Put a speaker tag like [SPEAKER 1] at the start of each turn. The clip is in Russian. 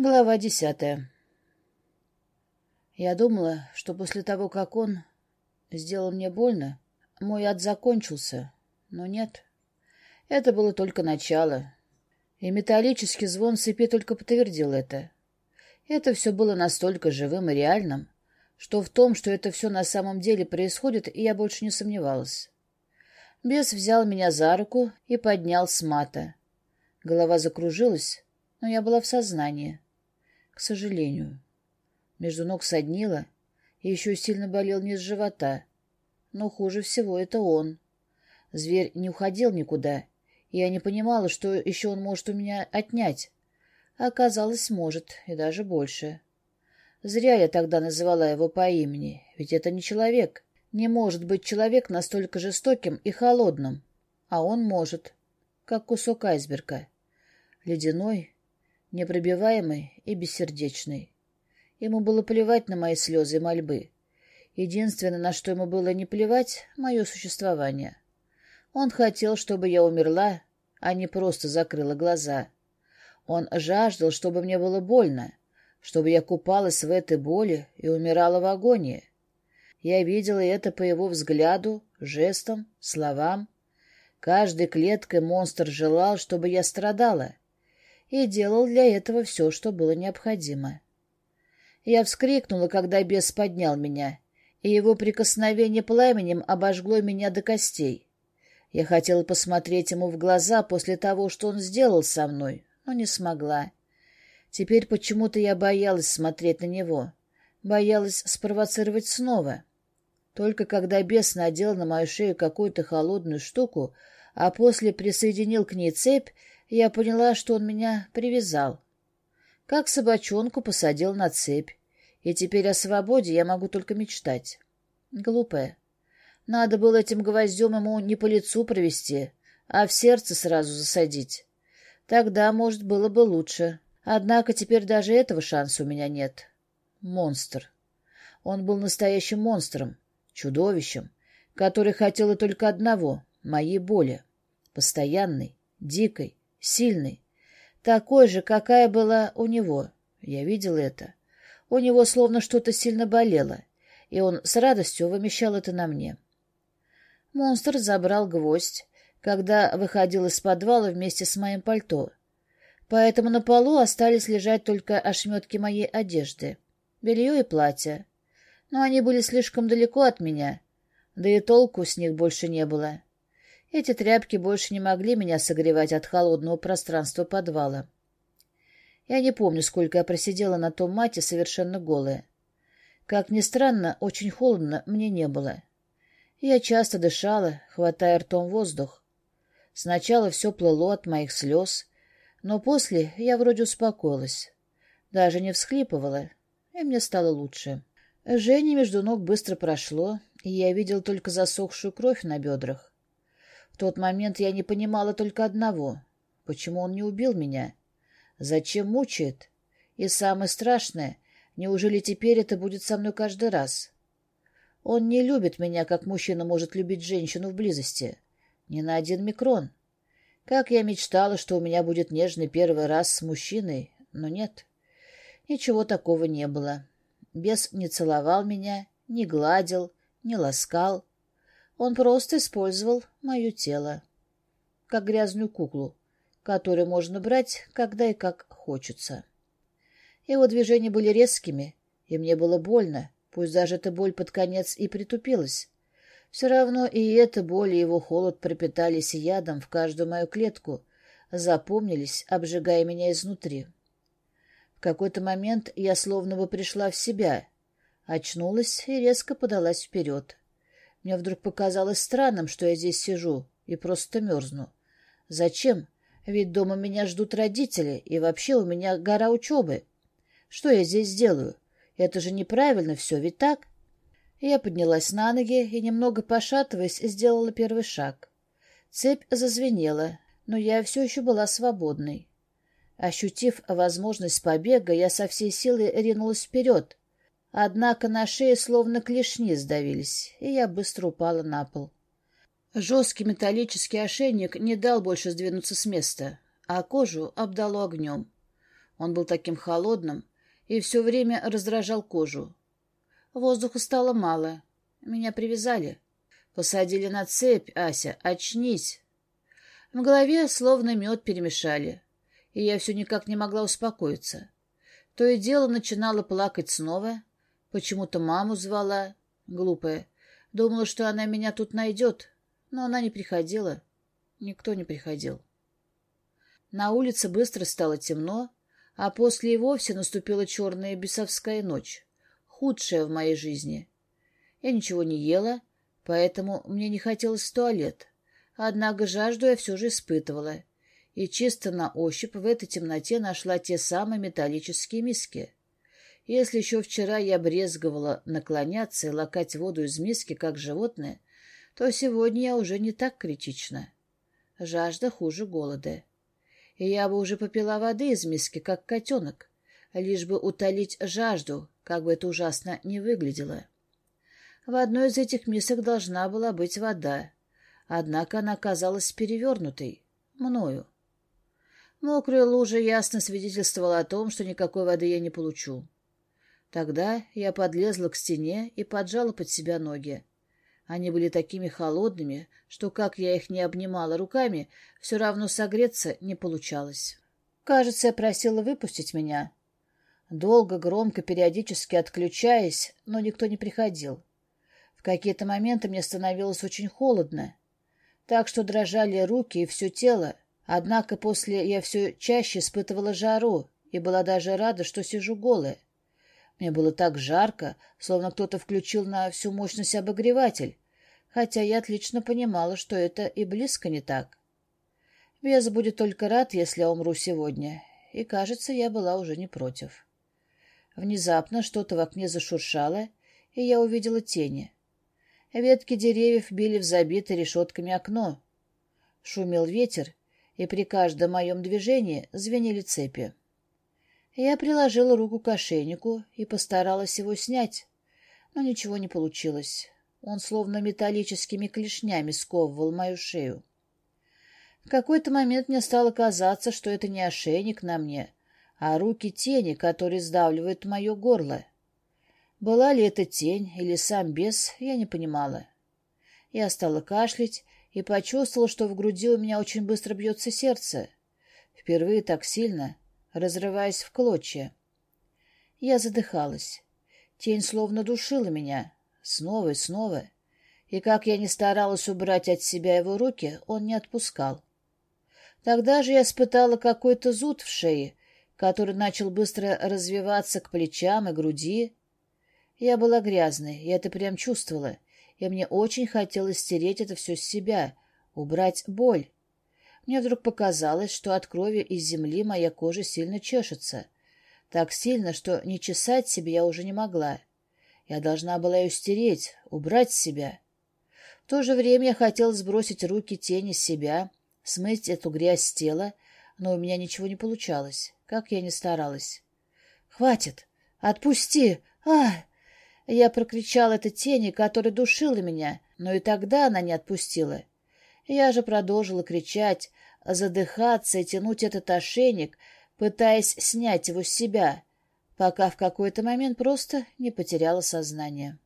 [SPEAKER 1] Глава десятая. Я думала, что после того, как он сделал мне больно, мой ад закончился, но нет. Это было только начало. И металлический звон цепи только подтвердил это. Это все было настолько живым и реальным, что в том, что это все на самом деле происходит, я больше не сомневалась. Бес взял меня за руку и поднял с мата. Голова закружилась, но я была в сознании. К сожалению. Между ног соднило, и еще сильно болел низ живота. Но хуже всего это он. Зверь не уходил никуда, и я не понимала, что еще он может у меня отнять. А оказалось, может, и даже больше. Зря я тогда называла его по имени, ведь это не человек. Не может быть человек настолько жестоким и холодным. А он может, как кусок айсберга. Ледяной, непробиваемый и бессердечный. Ему было плевать на мои слезы и мольбы. Единственное, на что ему было не плевать — мое существование. Он хотел, чтобы я умерла, а не просто закрыла глаза. Он жаждал, чтобы мне было больно, чтобы я купалась в этой боли и умирала в агонии. Я видела это по его взгляду, жестам, словам. Каждой клеткой монстр желал, чтобы я страдала — и делал для этого все, что было необходимо. Я вскрикнула, когда бес поднял меня, и его прикосновение пламенем обожгло меня до костей. Я хотела посмотреть ему в глаза после того, что он сделал со мной, но не смогла. Теперь почему-то я боялась смотреть на него, боялась спровоцировать снова. Только когда бес надел на мою шею какую-то холодную штуку, а после присоединил к ней цепь, я поняла, что он меня привязал. Как собачонку посадил на цепь, и теперь о свободе я могу только мечтать. Глупая. Надо было этим гвоздем ему не по лицу провести, а в сердце сразу засадить. Тогда, может, было бы лучше. Однако теперь даже этого шанса у меня нет. Монстр. Он был настоящим монстром, чудовищем, который хотел только одного — моей боли. Постоянной, дикой, Сильный. Такой же, какая была у него. Я видел это. У него словно что-то сильно болело, и он с радостью вымещал это на мне. Монстр забрал гвоздь, когда выходил из подвала вместе с моим пальто. Поэтому на полу остались лежать только ошметки моей одежды, белье и платье. Но они были слишком далеко от меня, да и толку с них больше не было. Эти тряпки больше не могли меня согревать от холодного пространства подвала. Я не помню, сколько я просидела на том мате совершенно голая. Как ни странно, очень холодно мне не было. Я часто дышала, хватая ртом воздух. Сначала все плыло от моих слез, но после я вроде успокоилась. Даже не всхлипывала, и мне стало лучше. Женя между ног быстро прошло, и я видел только засохшую кровь на бедрах тот момент я не понимала только одного. Почему он не убил меня? Зачем мучает? И самое страшное, неужели теперь это будет со мной каждый раз? Он не любит меня, как мужчина может любить женщину в близости. Ни на один микрон. Как я мечтала, что у меня будет нежный первый раз с мужчиной, но нет. Ничего такого не было. Бес не целовал меня, не гладил, не ласкал. Он просто использовал мое тело, как грязную куклу, которую можно брать, когда и как хочется. Его движения были резкими, и мне было больно, пусть даже эта боль под конец и притупилась. Все равно и эта боль, и его холод пропитались ядом в каждую мою клетку, запомнились, обжигая меня изнутри. В какой-то момент я словно бы пришла в себя, очнулась и резко подалась вперед. Мне вдруг показалось странным, что я здесь сижу и просто мерзну. Зачем? Ведь дома меня ждут родители, и вообще у меня гора учебы. Что я здесь делаю? Это же неправильно все, ведь так? Я поднялась на ноги и, немного пошатываясь, сделала первый шаг. Цепь зазвенела, но я все еще была свободной. Ощутив возможность побега, я со всей силы ринулась вперед, Однако на шее словно клешни сдавились, и я быстро упала на пол. Жесткий металлический ошейник не дал больше сдвинуться с места, а кожу обдало огнем. Он был таким холодным и все время раздражал кожу. Воздуха стало мало. Меня привязали. Посадили на цепь, Ася, очнись. В голове словно мед перемешали, и я все никак не могла успокоиться. То и дело начинала плакать снова, почему-то маму звала, глупая. Думала, что она меня тут найдет, но она не приходила. Никто не приходил. На улице быстро стало темно, а после и вовсе наступила черная бесовская ночь, худшая в моей жизни. Я ничего не ела, поэтому мне не хотелось в туалет. Однако жажду я все же испытывала, и чисто на ощупь в этой темноте нашла те самые металлические миски. Если еще вчера я брезговала наклоняться и лакать воду из миски, как животное, то сегодня я уже не так критична. Жажда хуже голода и я бы уже попила воды из миски, как котенок, лишь бы утолить жажду, как бы это ужасно не выглядело. В одной из этих мисок должна была быть вода, однако она оказалась перевернутой, мною. Мокрая лужа ясно свидетельствовала о том, что никакой воды я не получу. Тогда я подлезла к стене и поджала под себя ноги. Они были такими холодными, что, как я их не обнимала руками, все равно согреться не получалось. Кажется, я просила выпустить меня. Долго, громко, периодически отключаясь, но никто не приходил. В какие-то моменты мне становилось очень холодно, так что дрожали руки и все тело. Однако после я все чаще испытывала жару и была даже рада, что сижу голая. Мне было так жарко, словно кто-то включил на всю мощность обогреватель, хотя я отлично понимала, что это и близко не так. Вес будет только рад, если я умру сегодня, и, кажется, я была уже не против. Внезапно что-то в окне зашуршало, и я увидела тени. Ветки деревьев били в забитое решетками окно. Шумел ветер, и при каждом моем движении звенели цепи. Я приложила руку к ошейнику и постаралась его снять, но ничего не получилось. Он словно металлическими клешнями сковывал мою шею. В какой-то момент мне стало казаться, что это не ошейник на мне, а руки тени, которые сдавливают мое горло. Была ли это тень или сам бес, я не понимала. Я стала кашлять и почувствовала, что в груди у меня очень быстро бьется сердце. Впервые так сильно — разрываясь в клочья. Я задыхалась. Тень словно душила меня. Снова и снова. И как я не старалась убрать от себя его руки, он не отпускал. Тогда же я испытала какой-то зуд в шее, который начал быстро развиваться к плечам и груди. Я была грязной, я это прям чувствовала, и мне очень хотелось стереть это все с себя, убрать боль. Мне вдруг показалось, что от крови из земли моя кожа сильно чешется. Так сильно, что не чесать себе я уже не могла. Я должна была ее стереть, убрать себя. В то же время я хотела сбросить руки тени с себя, смыть эту грязь с тела, но у меня ничего не получалось, как я ни старалась. «Хватит! Отпусти! а Я прокричала это тени, которая душила меня, но и тогда она не отпустила. Я же продолжила кричать, задыхаться и тянуть этот ошейник, пытаясь снять его с себя, пока в какой-то момент просто не потеряла сознание.